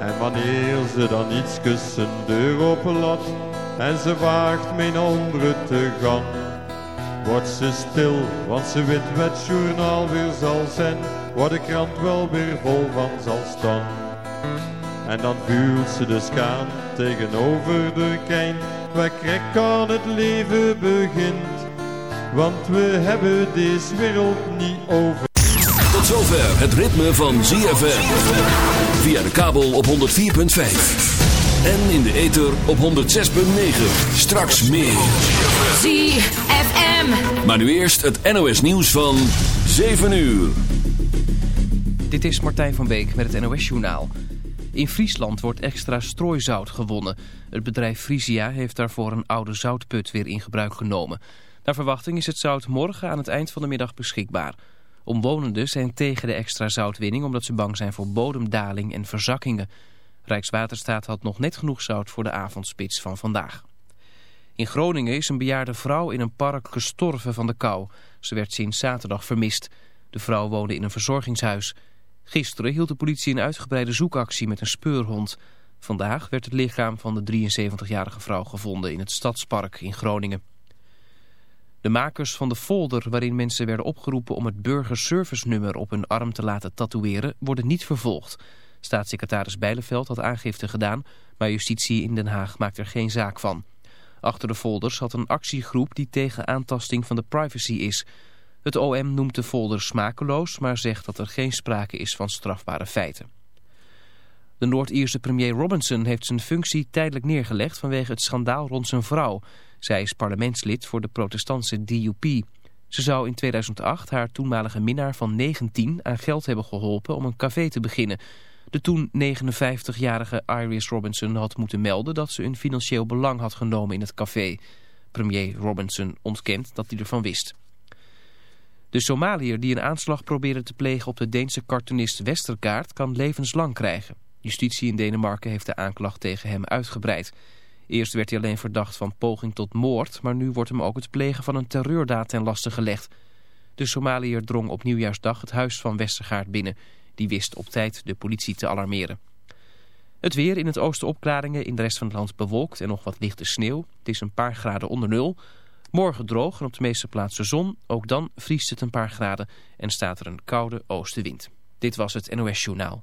En wanneer ze dan iets kussen deur openlaat en ze waagt mijn onder te gaan, wordt ze stil, want ze weet wat journaal weer zal zijn, waar de krant wel weer vol van zal staan. En dan vuurt ze de skaan tegenover de kijn, waar krek aan het leven begint. Want we hebben deze wereld niet over. Tot zover het ritme van ZFM. Via de kabel op 104.5. En in de ether op 106.9. Straks meer. ZFM. Maar nu eerst het NOS nieuws van 7 uur. Dit is Martijn van Beek met het NOS Journaal. In Friesland wordt extra strooizout gewonnen. Het bedrijf Frisia heeft daarvoor een oude zoutput weer in gebruik genomen. Naar verwachting is het zout morgen aan het eind van de middag beschikbaar. Omwonenden zijn tegen de extra zoutwinning omdat ze bang zijn voor bodemdaling en verzakkingen. Rijkswaterstaat had nog net genoeg zout voor de avondspits van vandaag. In Groningen is een bejaarde vrouw in een park gestorven van de kou. Ze werd sinds zaterdag vermist. De vrouw woonde in een verzorgingshuis. Gisteren hield de politie een uitgebreide zoekactie met een speurhond. Vandaag werd het lichaam van de 73-jarige vrouw gevonden in het Stadspark in Groningen. De makers van de folder waarin mensen werden opgeroepen om het burgerservice-nummer op hun arm te laten tatoeëren worden niet vervolgd. Staatssecretaris Bijleveld had aangifte gedaan, maar justitie in Den Haag maakt er geen zaak van. Achter de folders had een actiegroep die tegen aantasting van de privacy is. Het OM noemt de folder smakeloos, maar zegt dat er geen sprake is van strafbare feiten. De Noord-Ierse premier Robinson heeft zijn functie tijdelijk neergelegd vanwege het schandaal rond zijn vrouw. Zij is parlementslid voor de protestantse DUP. Ze zou in 2008 haar toenmalige minnaar van 19 aan geld hebben geholpen om een café te beginnen. De toen 59-jarige Iris Robinson had moeten melden dat ze een financieel belang had genomen in het café. Premier Robinson ontkent dat hij ervan wist. De Somaliër die een aanslag probeerde te plegen op de Deense cartoonist Westergaard kan levenslang krijgen. Justitie in Denemarken heeft de aanklacht tegen hem uitgebreid. Eerst werd hij alleen verdacht van poging tot moord, maar nu wordt hem ook het plegen van een terreurdaad ten laste gelegd. De Somaliër drong op nieuwjaarsdag het huis van Westergaard binnen. Die wist op tijd de politie te alarmeren. Het weer in het oosten opklaringen, in de rest van het land bewolkt en nog wat lichte sneeuw. Het is een paar graden onder nul. Morgen droog en op de meeste plaatsen zon. Ook dan vriest het een paar graden en staat er een koude oostenwind. Dit was het NOS Journaal.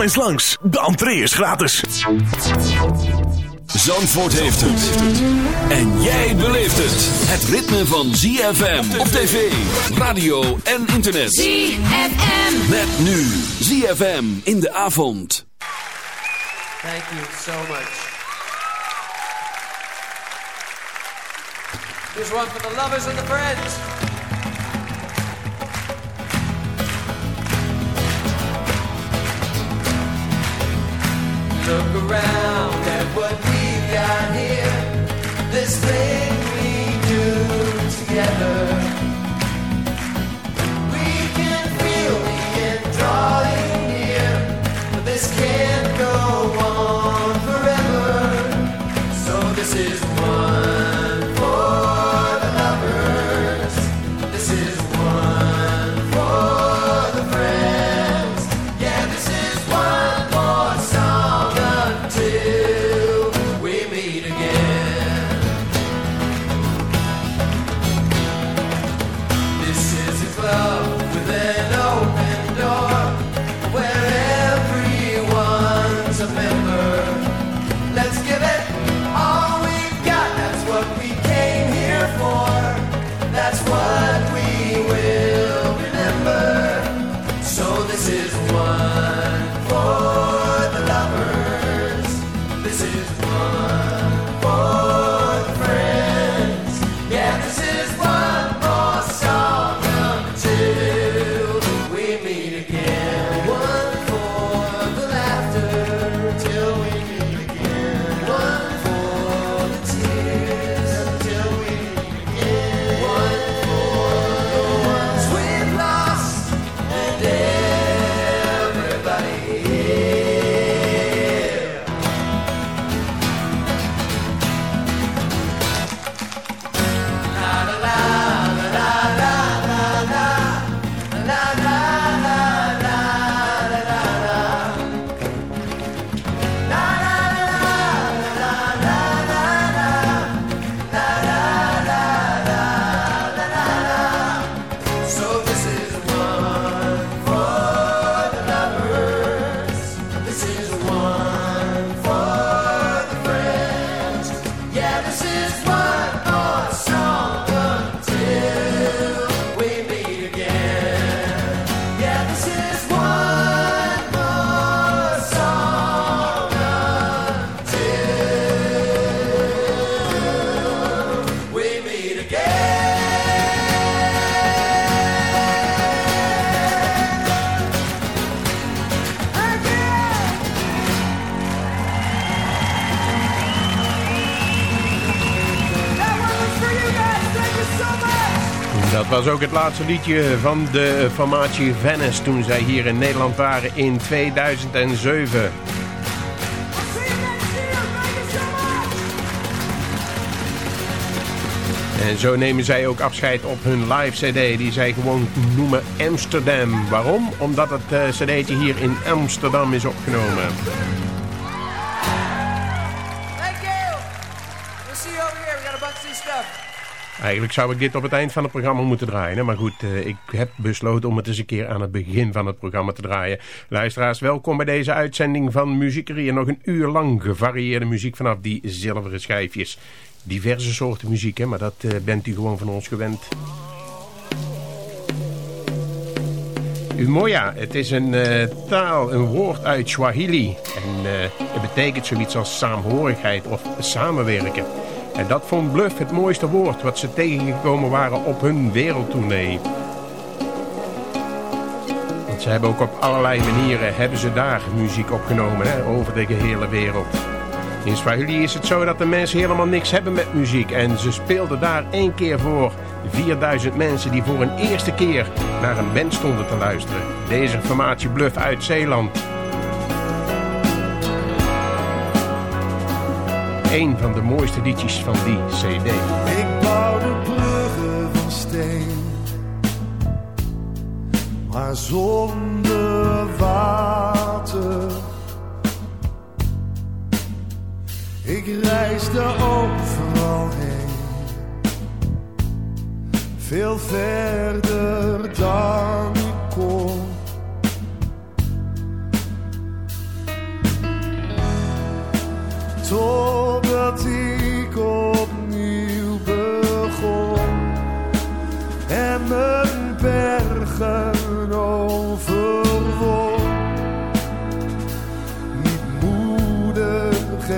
Kom eens langs, de entree is gratis. Zandvoort heeft het. En jij beleeft het. Het ritme van ZFM op tv, radio en internet. ZFM. Met nu ZFM in de avond. Thank you so much. Here's one for the lovers and the friends. Look around was ook het laatste liedje van de formatie Venice toen zij hier in Nederland waren in 2007. En zo nemen zij ook afscheid op hun live cd die zij gewoon noemen Amsterdam. Waarom? Omdat het uh, cd'tje hier in Amsterdam is opgenomen. Eigenlijk zou ik dit op het eind van het programma moeten draaien. Maar goed, uh, ik heb besloten om het eens een keer aan het begin van het programma te draaien. Luisteraars, welkom bij deze uitzending van Muziekerie. Nog een uur lang gevarieerde muziek vanaf die zilveren schijfjes diverse soorten muziek, hè, maar dat uh, bent u gewoon van ons gewend. Umoja, het is een uh, taal, een woord uit Swahili. En het betekent zoiets als saamhorigheid of samenwerken. En dat vond Bluff het mooiste woord wat ze tegengekomen waren op hun wereldtournee. Want ze hebben ook op allerlei manieren hebben ze daar muziek opgenomen hè, over de gehele wereld. In Swahili is het zo dat de mensen helemaal niks hebben met muziek. En ze speelden daar één keer voor 4000 mensen die voor een eerste keer naar een band stonden te luisteren. Deze formatie Bluff uit Zeeland. Een van de mooiste liedjes van die cd. Ik bouwde bruggen van steen. Maar zonder water Ik reisde overal heen, veel verder dan ik kon. Totdat ik opnieuw begon en mijn bergen overwon. Niet moedig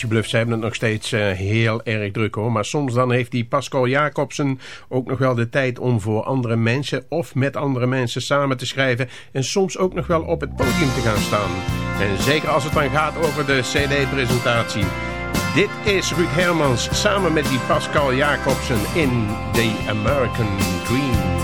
Formatie Bluff, ze hebben het nog steeds uh, heel erg druk hoor. Maar soms dan heeft die Pascal Jacobsen ook nog wel de tijd om voor andere mensen of met andere mensen samen te schrijven. En soms ook nog wel op het podium te gaan staan. En zeker als het dan gaat over de cd-presentatie. Dit is Ruud Hermans samen met die Pascal Jacobsen in The American Dream.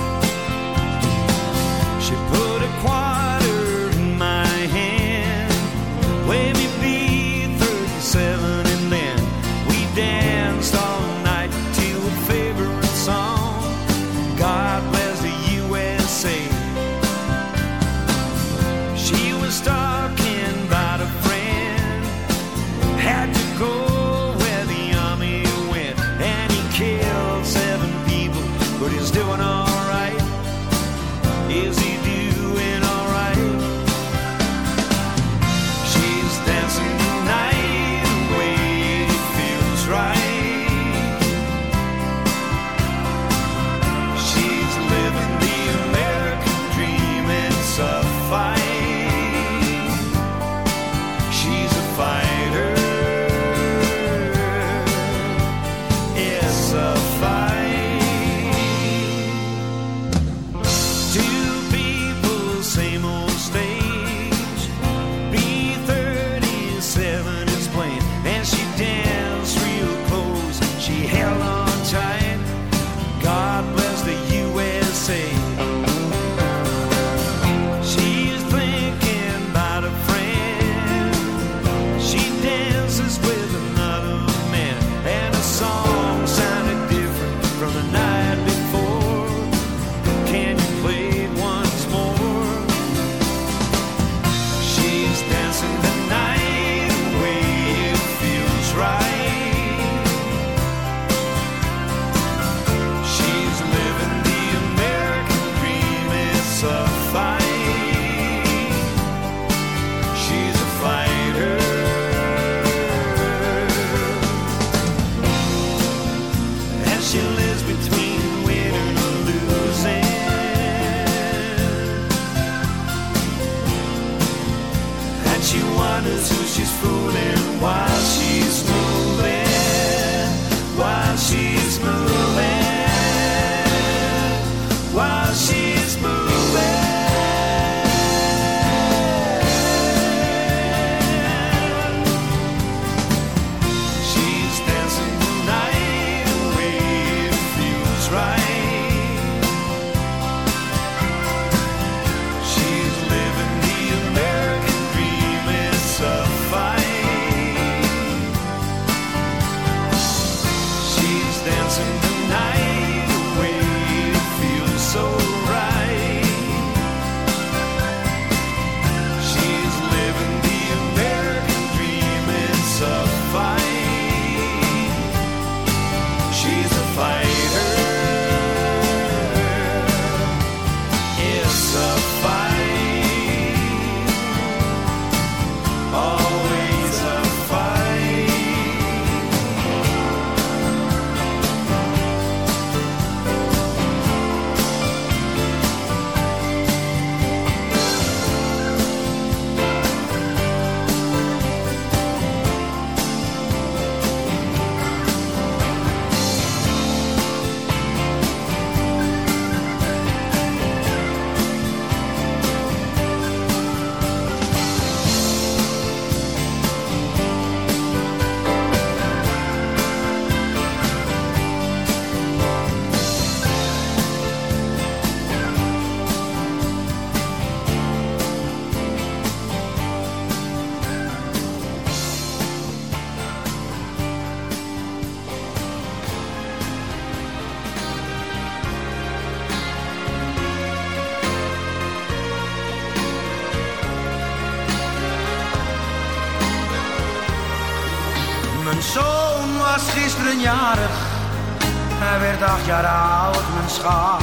Jaar oud, mijn schat.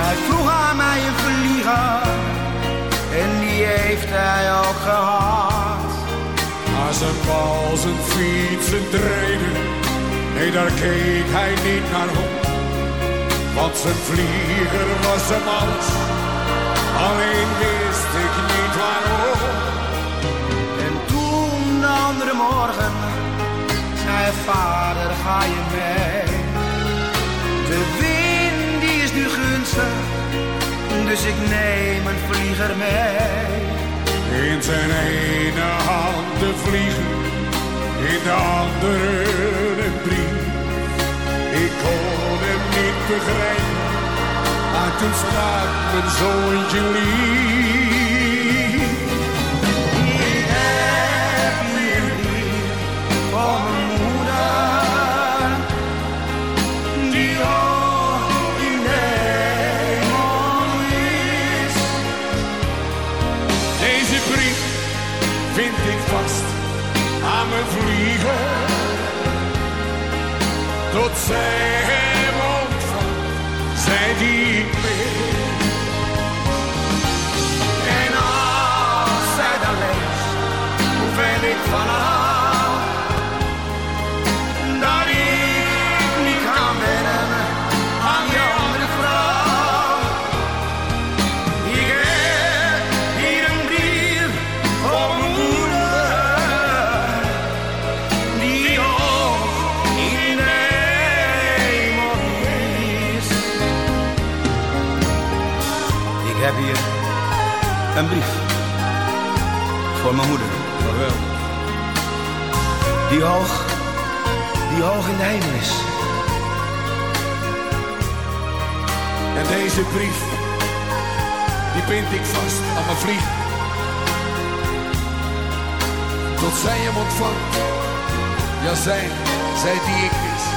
Hij vroeg aan mij een vlieger, en die heeft hij ook gehad. Als een bal zijn fietsen treden, nee daar keek hij niet naar om. Want zijn vlieger was hem alles, alleen wist ik niet waarom. En toen de andere andere morgen zei vader dus ik neem een vlieger mee. In zijn ene hand de vliegen, in de andere een brief. Ik kon hem niet begrijpen, maar toen sprak mijn zoontje lief. Ik heb hier een Tot zij mijn moeder. Vaarwel. Die hoog, die hoog in de hemel is. En deze brief, die bind ik vast aan mijn vlieg. Tot zij hem ontvangt. Ja, zij, zij die ik is.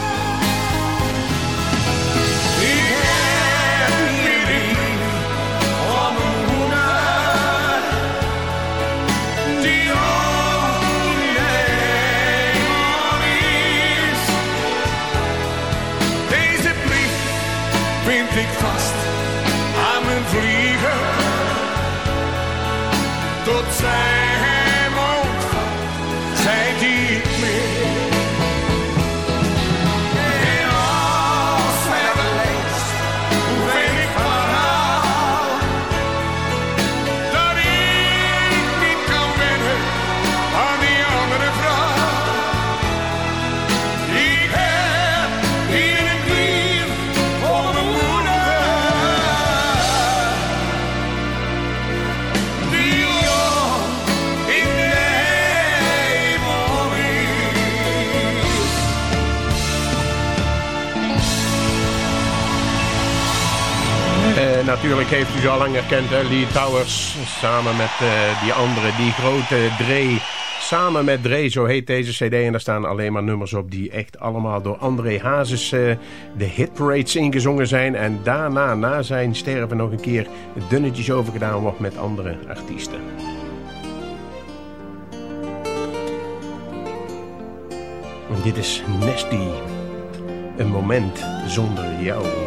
Natuurlijk heeft u al lang herkend, hè? Lee Towers. Samen met eh, die andere, die grote Dre. Samen met Dre, zo heet deze cd. En daar staan alleen maar nummers op die echt allemaal door André Hazes eh, de hitparades ingezongen zijn. En daarna, na zijn sterven, nog een keer dunnetjes overgedaan wordt met andere artiesten. En dit is Nesty. Een moment zonder jou.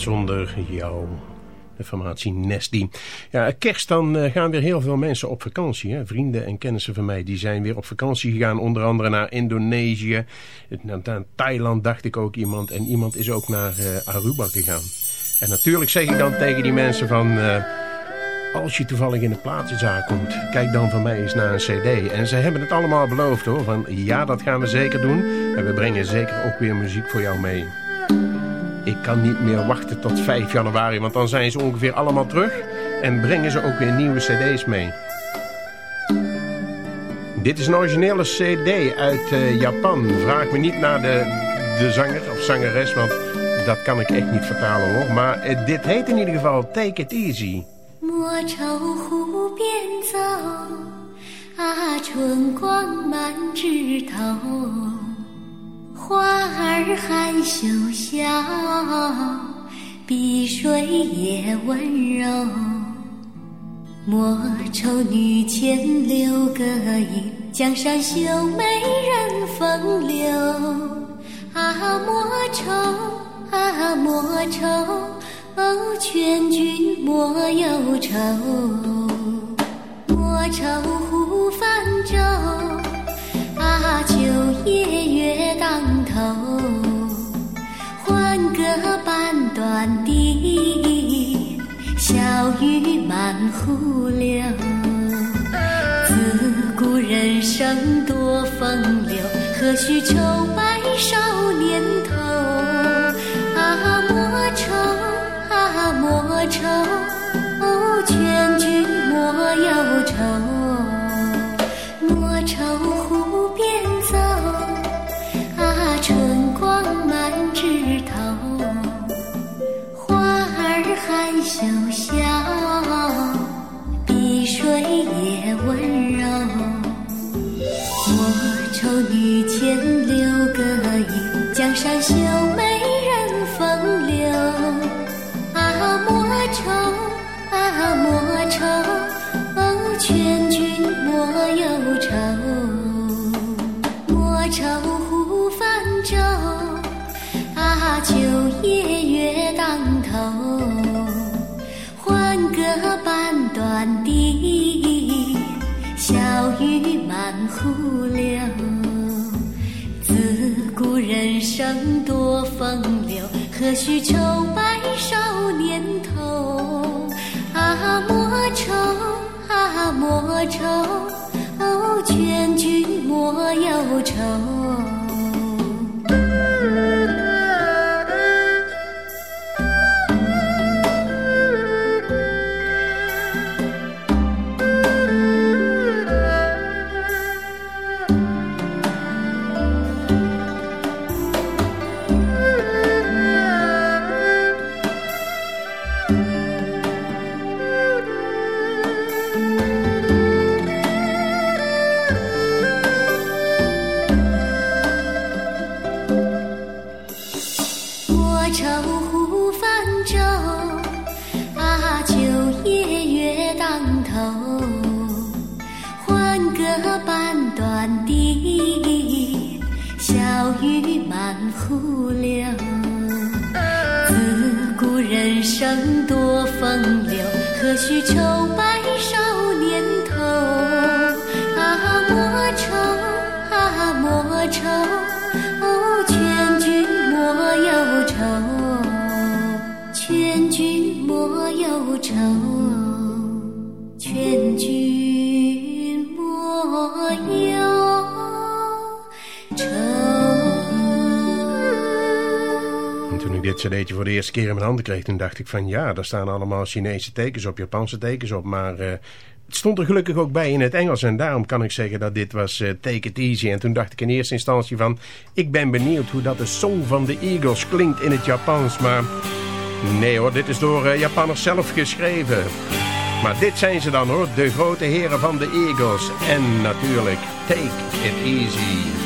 Zonder jou. De formatie Nesty. Ja, kerst dan eh, gaan weer heel veel mensen op vakantie. Hè? Vrienden en kennissen van mij die zijn weer op vakantie gegaan. Onder andere naar Indonesië. Naar Thailand dacht ik ook iemand. En iemand is ook naar eh, Aruba gegaan. En natuurlijk zeg ik dan tegen die mensen van... eh, als je toevallig in de platenzaak komt, kijk dan van mij eens naar een cd. En ze hebben het allemaal beloofd hoor. Van ja, dat gaan we zeker doen. En we brengen zeker ook weer muziek voor jou mee. Ik kan niet meer wachten tot 5 januari, want dan zijn ze ongeveer allemaal terug. En brengen ze ook weer nieuwe cd's mee. Dit is een originele cd uit eh, Japan. Vraag me niet naar de, de zanger of zangeres, want dat kan ik echt niet vertalen hoor. Maar eh, dit heet in ieder geval Take It Easy. 莫愁湖边走，啊，春光满枝头， 花儿含羞笑，碧水也温柔。莫愁女前留个影，江山秀美人风流。啊，莫愁，啊，莫愁。哦，劝君莫忧愁，莫愁湖泛舟，啊，秋夜小雨满湖流。自古人生多风流，何须愁白少年头？啊，莫愁。啊，莫愁，劝君莫忧愁，莫愁山秀美何须愁白少年头？啊，莫愁，啊，莫愁，哦，哦，劝君莫忧愁。劝君莫忧愁。En toen ik dit cd'tje voor de eerste keer in mijn handen kreeg, toen dacht ik van ja, daar staan allemaal Chinese tekens op, Japanse tekens op, maar eh, het stond er gelukkig ook bij in het Engels en daarom kan ik zeggen dat dit was eh, Take It Easy. En toen dacht ik in eerste instantie van, ik ben benieuwd hoe dat de song van de Eagles klinkt in het Japans, maar nee hoor, dit is door eh, Japanners zelf geschreven. Maar dit zijn ze dan hoor, de grote heren van de Eagles. En natuurlijk, Take It Easy.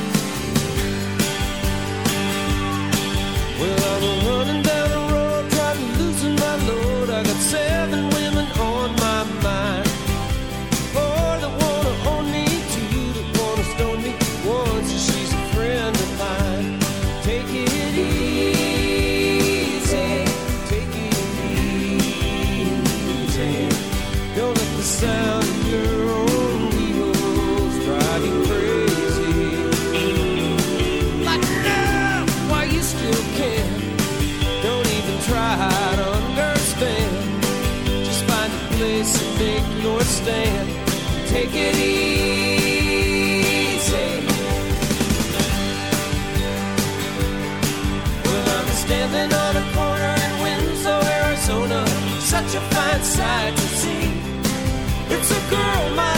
It's a girl, my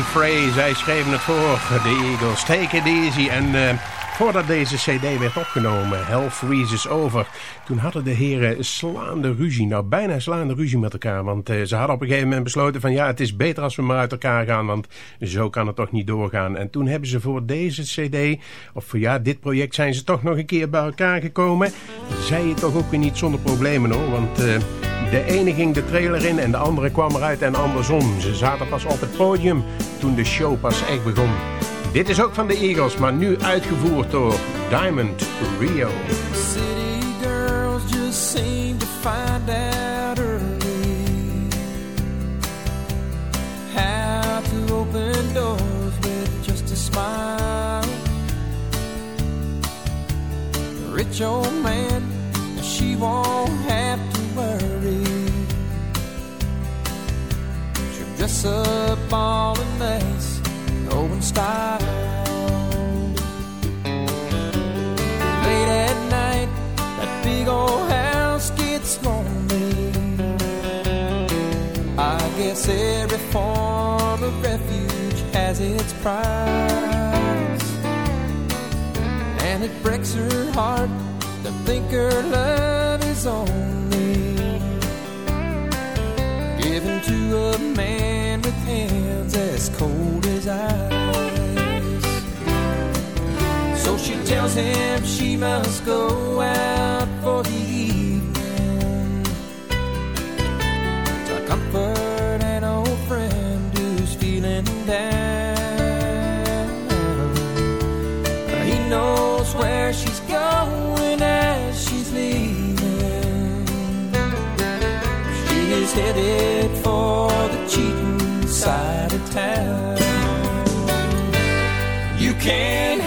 Glenn Frey, zij schreven het voor. De Eagles, take it easy. En uh, voordat deze cd werd opgenomen, Hell Freezes Over... toen hadden de heren slaande ruzie. Nou, bijna slaande ruzie met elkaar. Want uh, ze hadden op een gegeven moment besloten van... ja, het is beter als we maar uit elkaar gaan, want zo kan het toch niet doorgaan. En toen hebben ze voor deze cd, of voor ja, dit project... zijn ze toch nog een keer bij elkaar gekomen. Zij je toch ook weer niet zonder problemen hoor, want... Uh, de ene ging de trailer in en de andere kwam eruit en andersom. Ze zaten pas op het podium toen de show pas echt begon. Dit is ook van de Eagles, maar nu uitgevoerd door Diamond Rio. City girls just seem to find to open doors with just a smile. Rich old man, she won't dress up all in nice, oh style. Late at night, that big old house gets lonely. I guess every form of refuge has its price. And it breaks her heart to think her love is only given to a man cold as ice. So she tells him she must go out for the evening to comfort an old friend who's feeling down. He knows where she's going as she's leaving. She is headed for the cheating side town. You can't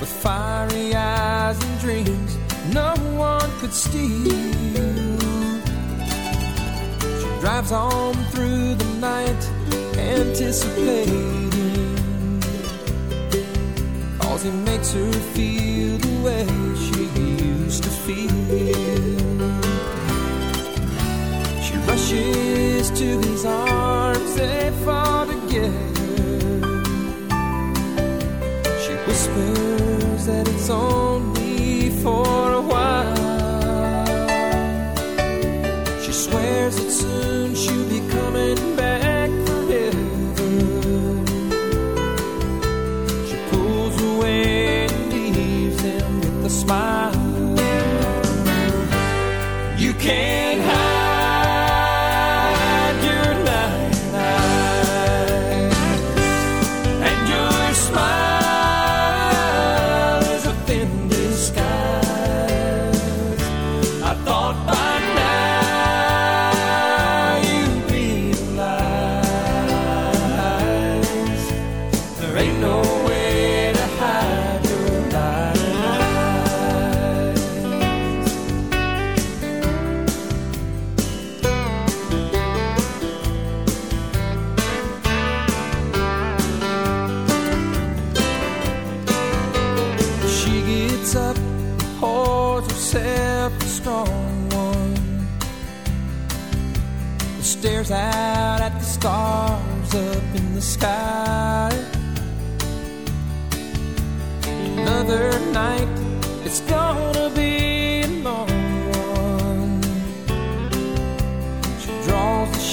with fiery eyes and dreams no one could steal. She drives on through the night, anticipating. Cause he makes her feel the way she used to feel. She rushes to his arms, they fall together. She whispers that it's only for a while. She swears that soon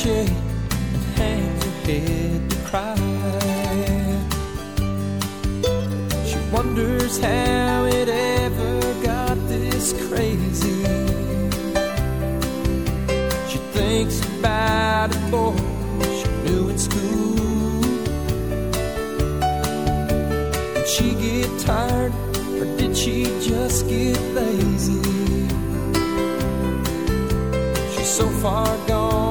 shade and hang her head to cry. She wonders how it ever got this crazy. She thinks about the boy she knew in school. Did she get tired, or did she just get lazy? She's so far gone.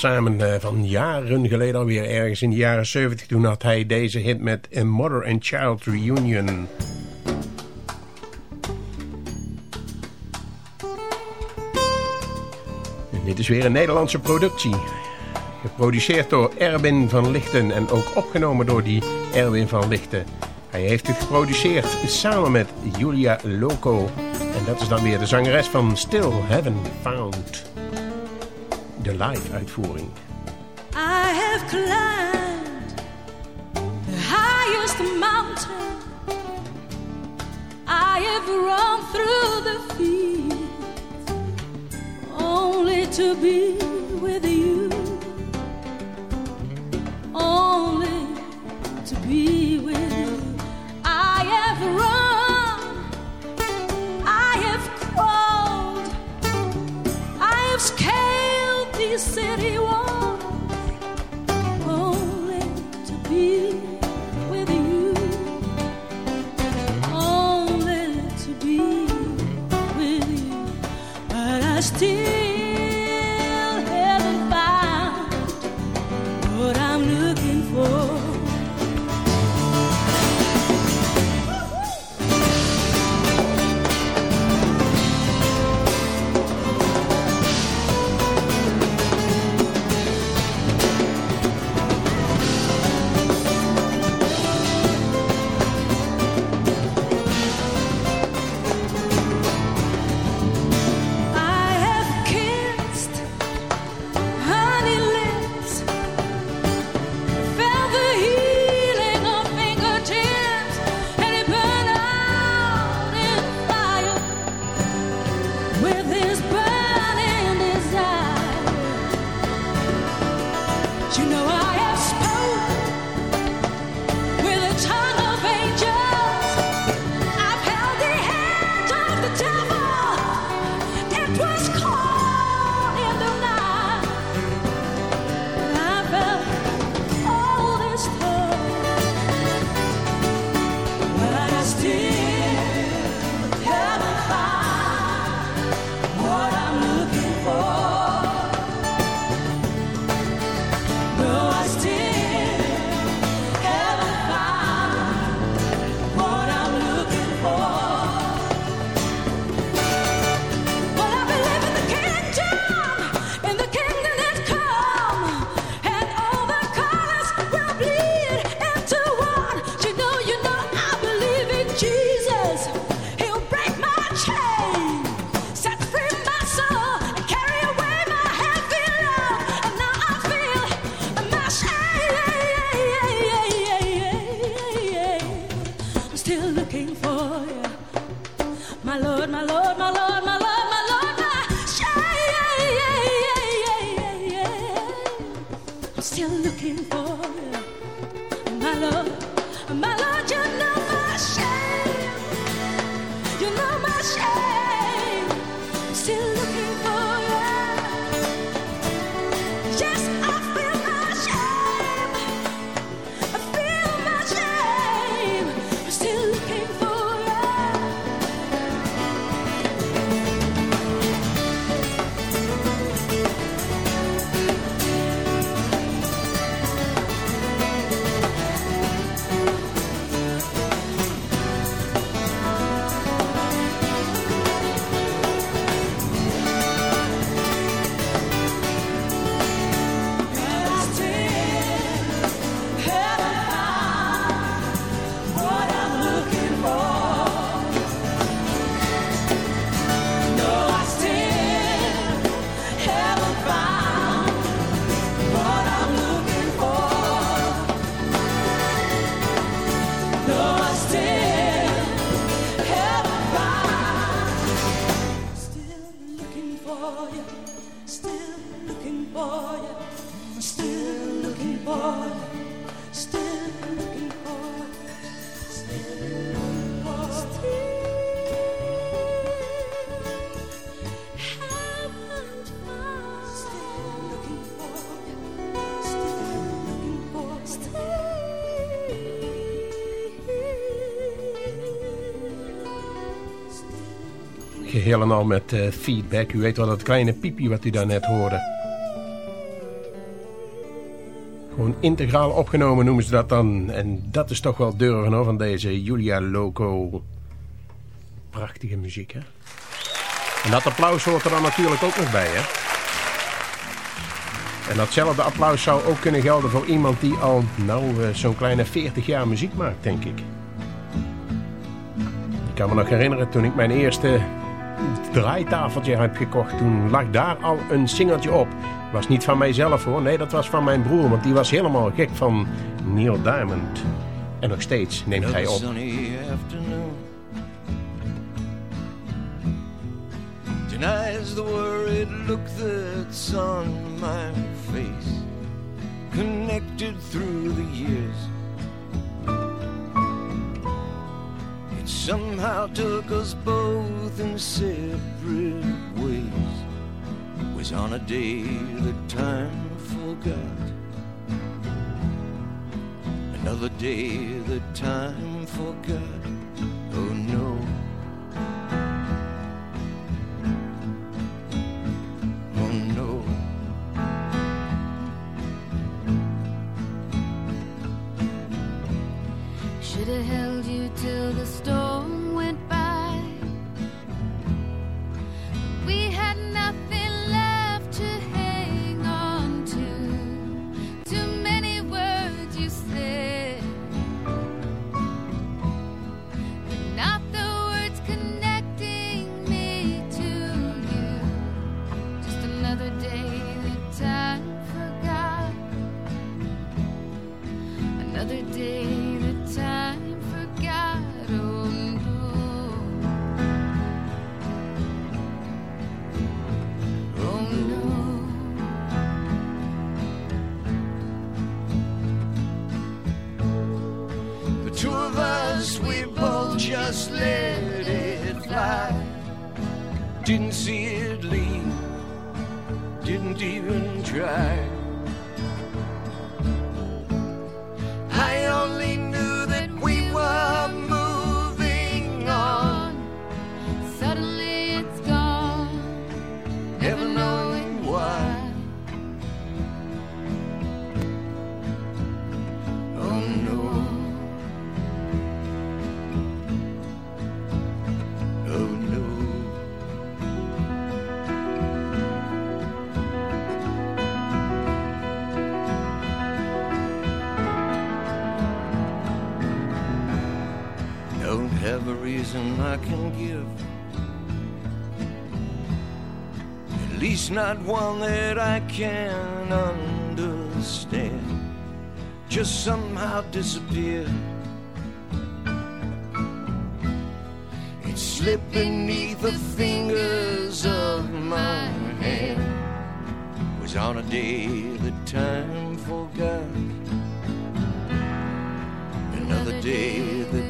samen eh, van jaren geleden alweer ergens in de jaren 70. Toen had hij deze hit met A Mother and Child Reunion. En dit is weer een Nederlandse productie. Geproduceerd door Erwin van Lichten en ook opgenomen door die Erwin van Lichten. Hij heeft het geproduceerd samen met Julia Loco. En dat is dan weer de zangeres van Still Haven Found. De live uitvoering. I have climbed the highest mountain. I have run through the fields only to be you, still looking for you, still looking for you. En al met eh, feedback. U weet wel dat kleine piepje wat u daarnet hoorde. Gewoon integraal opgenomen noemen ze dat dan. En dat is toch wel durven hoor, van deze Julia Loco. Prachtige muziek hè. En dat applaus hoort er dan natuurlijk ook nog bij hè. En datzelfde applaus zou ook kunnen gelden voor iemand die al nou eh, zo'n kleine 40 jaar muziek maakt denk ik. kan me nog herinneren toen ik mijn eerste draaitafeltje heb gekocht. Toen lag daar al een singeltje op. Was niet van mijzelf hoor, nee dat was van mijn broer. Want die was helemaal gek van Neil Diamond. En nog steeds neemt hij op. Denies the worried look that's on my face, connected through the years. Somehow took us both in separate ways. Was on a day that time forgot. Another day that time forgot. Oh no. Should have held you till the storm Not one that I can understand. Just somehow disappeared. It slipped beneath the fingers of my hand. Was on a day that time forgot. Another day that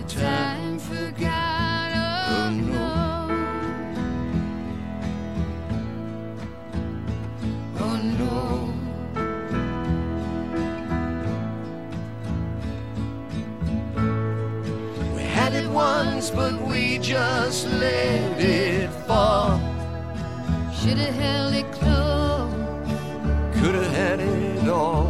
it once, but we just let it fall. Should have held it close. Could have had it all.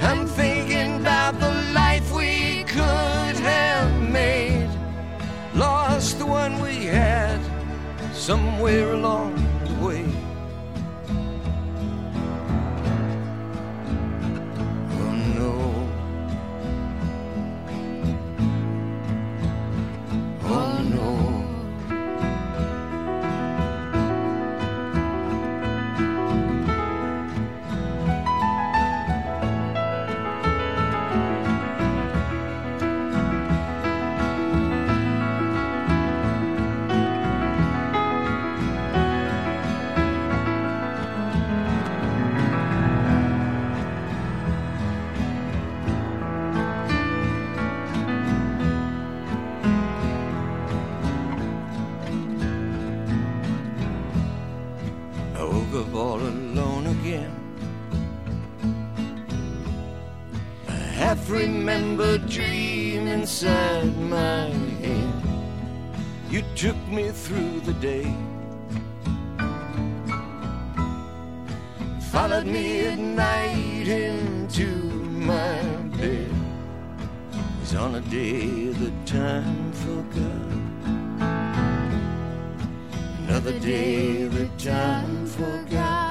I'm thinking about the life we could have made. Lost the one we had somewhere along Followed me at night into my bed. It Was on a day that time forgot. Another day that time forgot.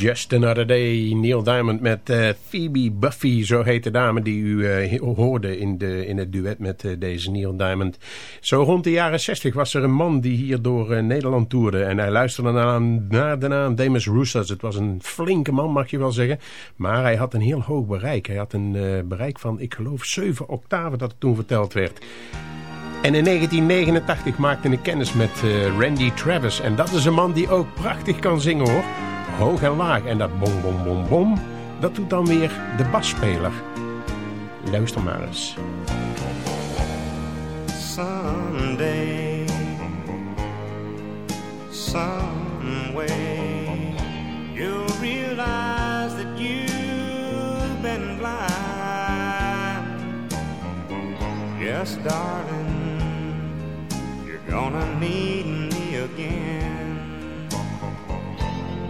Just Another Day. Neil Diamond met eh, Phoebe Buffy, zo heet de dame die u eh, hoorde in, de, in het duet met eh, deze Neil Diamond. Zo rond de jaren 60 was er een man die hier door Nederland toerde. En hij luisterde naar, naar de naam Demis Roussos. Het was een flinke man, mag je wel zeggen. Maar hij had een heel hoog bereik. Hij had een bereik van, ik geloof, 7 octaven dat toen verteld werd. En in 1989 maakte ik kennis met Randy Travis. En dat is een man die ook prachtig kan zingen hoor hoog en laag. En dat bom, bom, bom, bom, dat doet dan weer de basspeler. Luister maar eens. Someday, someway, you'll realize that you've been blind. Yes, darling, you're gonna need me again.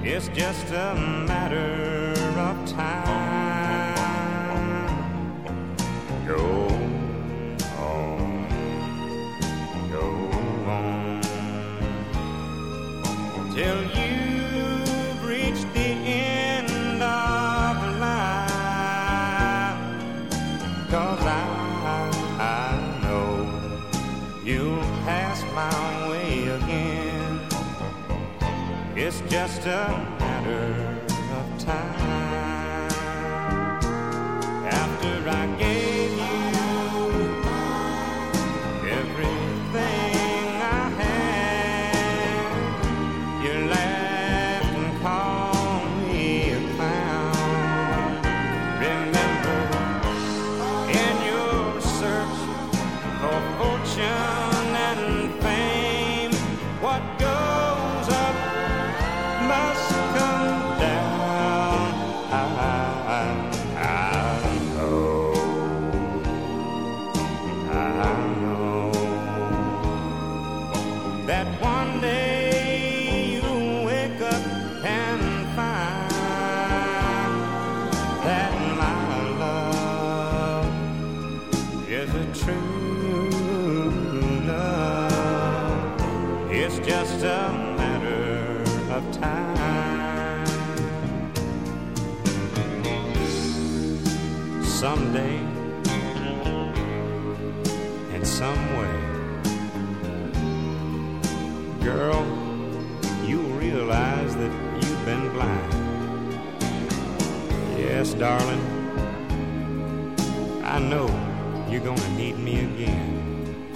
It's just a matter of time. Just Someday, in some way, girl, you'll realize that you've been blind. Yes, darling, I know you're gonna need me again.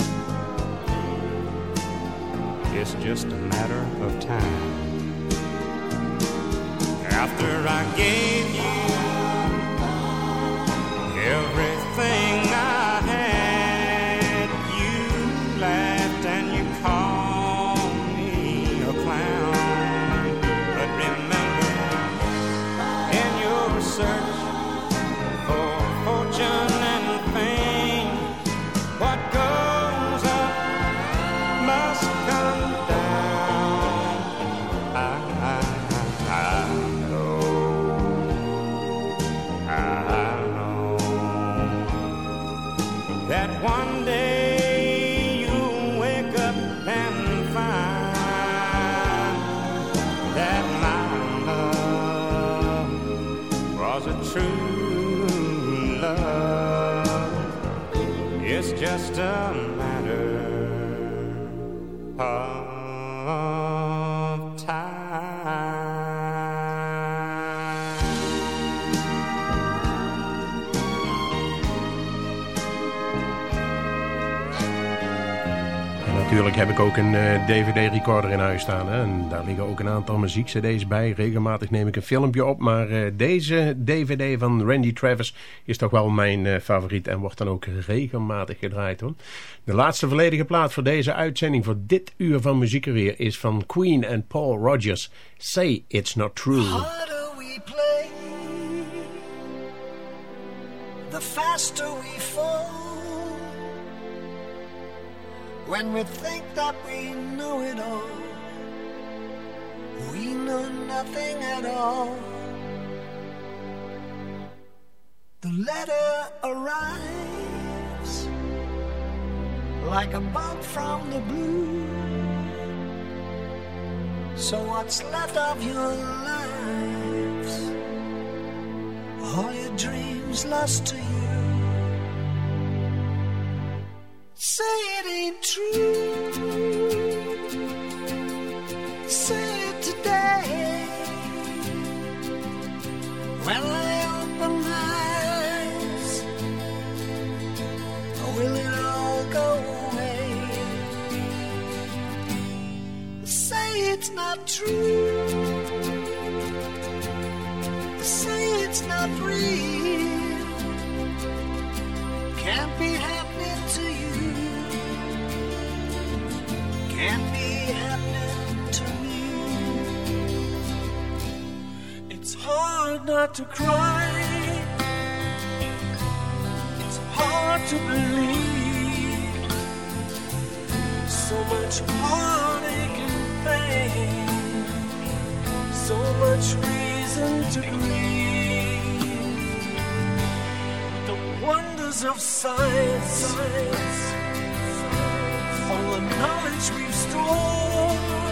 It's just a matter of time. After I gave you Natuurlijk heb ik ook een eh, DVD-recorder in huis staan. Hè? En daar liggen ook een aantal muziekcd's bij. Regelmatig neem ik een filmpje op. Maar eh, deze DVD van Randy Travis is toch wel mijn eh, favoriet. En wordt dan ook regelmatig gedraaid. hoor. De laatste volledige plaat voor deze uitzending. Voor dit uur van muziek er weer. Is van Queen en Paul Rogers. Say It's Not True. we play, the faster we fall. When we think that we know it all, we know nothing at all. The letter arrives like a bolt from the blue. So what's left of your life all your dreams lost to you. Say it ain't true. Say it today. When I open my eyes, will it all go away? Say it's not true. Say it's not real. Hard not to cry. It's hard to believe. So much heartache and pain. So much reason to grieve. The wonders of science. All the knowledge we've stored.